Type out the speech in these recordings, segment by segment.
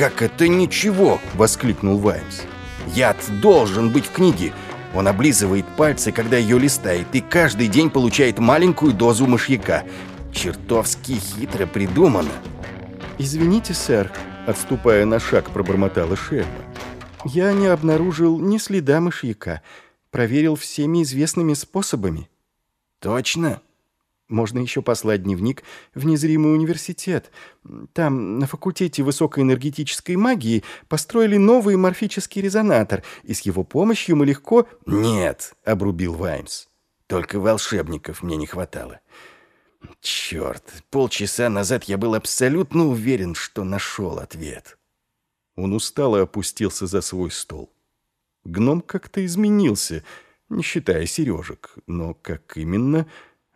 «Как это ничего?» — воскликнул Ваймс. «Яд должен быть в книге. Он облизывает пальцы, когда ее листает, и каждый день получает маленькую дозу мышьяка. Чертовски хитро придумано». «Извините, сэр», — отступая на шаг, пробормотала Шельма. «Я не обнаружил ни следа мышьяка. Проверил всеми известными способами». «Точно?» Можно еще послать дневник в незримый университет. Там, на факультете высокоэнергетической магии, построили новый морфический резонатор, и с его помощью мы легко... «Нет», — обрубил Ваймс. «Только волшебников мне не хватало. Черт, полчаса назад я был абсолютно уверен, что нашел ответ». Он устало опустился за свой стол. Гном как-то изменился, не считая сережек, но как именно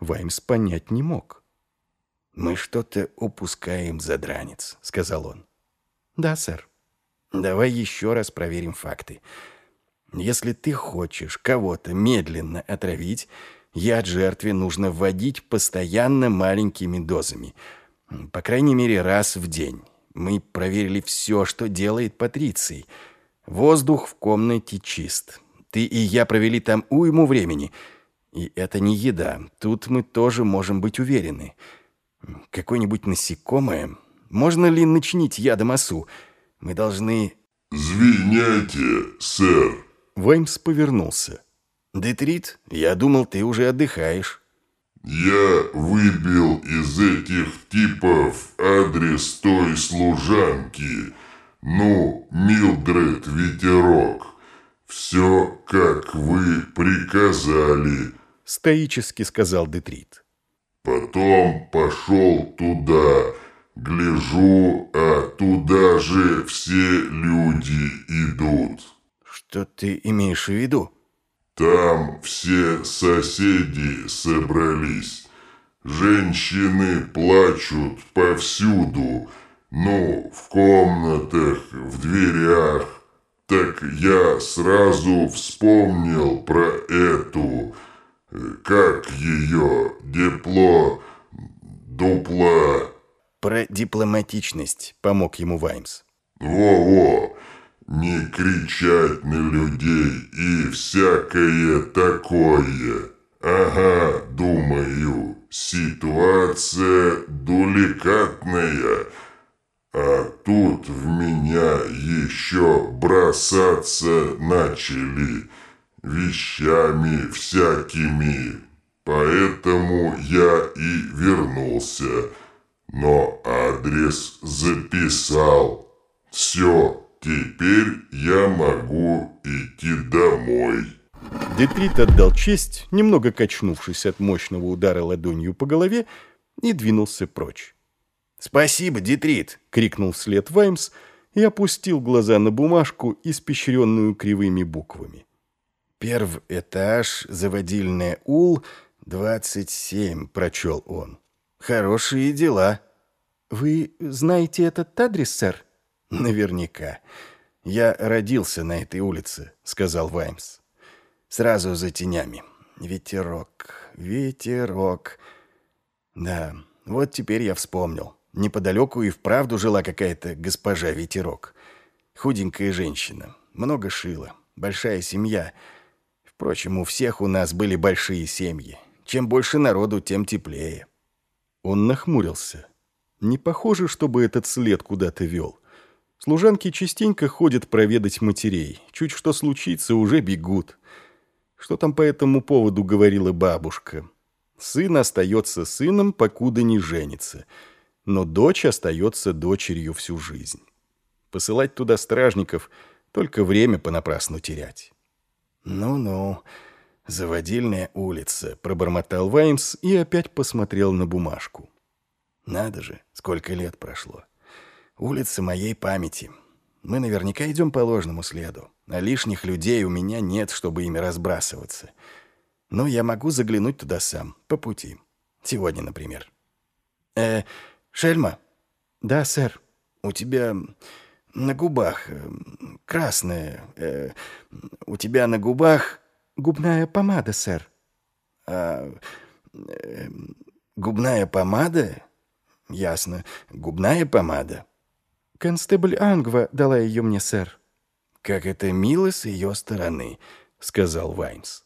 Ваймс понять не мог. «Мы что-то упускаем, задранец», — сказал он. «Да, сэр». «Давай еще раз проверим факты. Если ты хочешь кого-то медленно отравить, яд жертве нужно вводить постоянно маленькими дозами, по крайней мере раз в день. Мы проверили все, что делает Патриций. Воздух в комнате чист. Ты и я провели там уйму времени — и это не еда. Тут мы тоже можем быть уверены. Какое-нибудь насекомое? Можно ли начинить ядом осу? Мы должны... «Звиняйте, сэр!» Ваймс повернулся. «Детрит, я думал, ты уже отдыхаешь». «Я выбил из этих типов адрес той служанки. Ну, Милдред Ветерок. Все, как вы приказали». — стоически сказал Детрит. «Потом пошел туда, гляжу, а туда же все люди идут». «Что ты имеешь в виду?» «Там все соседи собрались. Женщины плачут повсюду, ну, в комнатах, в дверях. Так я сразу вспомнил про эту...» Как ее? Депло... Дупла... Про дипломатичность помог ему Ваймс. Во-во! Не кричать на людей и всякое такое. Ага, думаю, ситуация деликатная. А тут в меня еще бросаться начали вещами всякими. Поэтому я и вернулся. Но адрес записал. Все, теперь я могу идти домой. Детрит отдал честь, немного качнувшись от мощного удара ладонью по голове, и двинулся прочь. «Спасибо, Детрит!» — крикнул вслед Ваймс и опустил глаза на бумажку, испещренную кривыми буквами. «Перв этаж, заводильная ул, 27», — прочел он. «Хорошие дела». «Вы знаете этот адрес, сэр?» «Наверняка. Я родился на этой улице», — сказал Ваймс. «Сразу за тенями. Ветерок, ветерок. Да, вот теперь я вспомнил. Неподалеку и вправду жила какая-то госпожа Ветерок. Худенькая женщина, много шила, большая семья — Впрочем, у всех у нас были большие семьи. Чем больше народу, тем теплее. Он нахмурился. Не похоже, чтобы этот след куда-то вел. Служанки частенько ходят проведать матерей. Чуть что случится, уже бегут. Что там по этому поводу говорила бабушка? Сын остается сыном, покуда не женится. Но дочь остается дочерью всю жизнь. Посылать туда стражников — только время понапрасну терять. «Ну-ну, заводильная улица», — пробормотал Ваймс и опять посмотрел на бумажку. «Надо же, сколько лет прошло. Улица моей памяти. Мы наверняка идем по ложному следу, а лишних людей у меня нет, чтобы ими разбрасываться. Но я могу заглянуть туда сам, по пути. Сегодня, например». «Э, Шельма?» «Да, сэр». «У тебя на губах э, красная. Э, у тебя на губах губная помада, сэр. А, э, губная помада? Ясно. Губная помада. «Констебль Ангва дала ее мне, сэр». «Как это мило с ее стороны», — сказал Вайнс.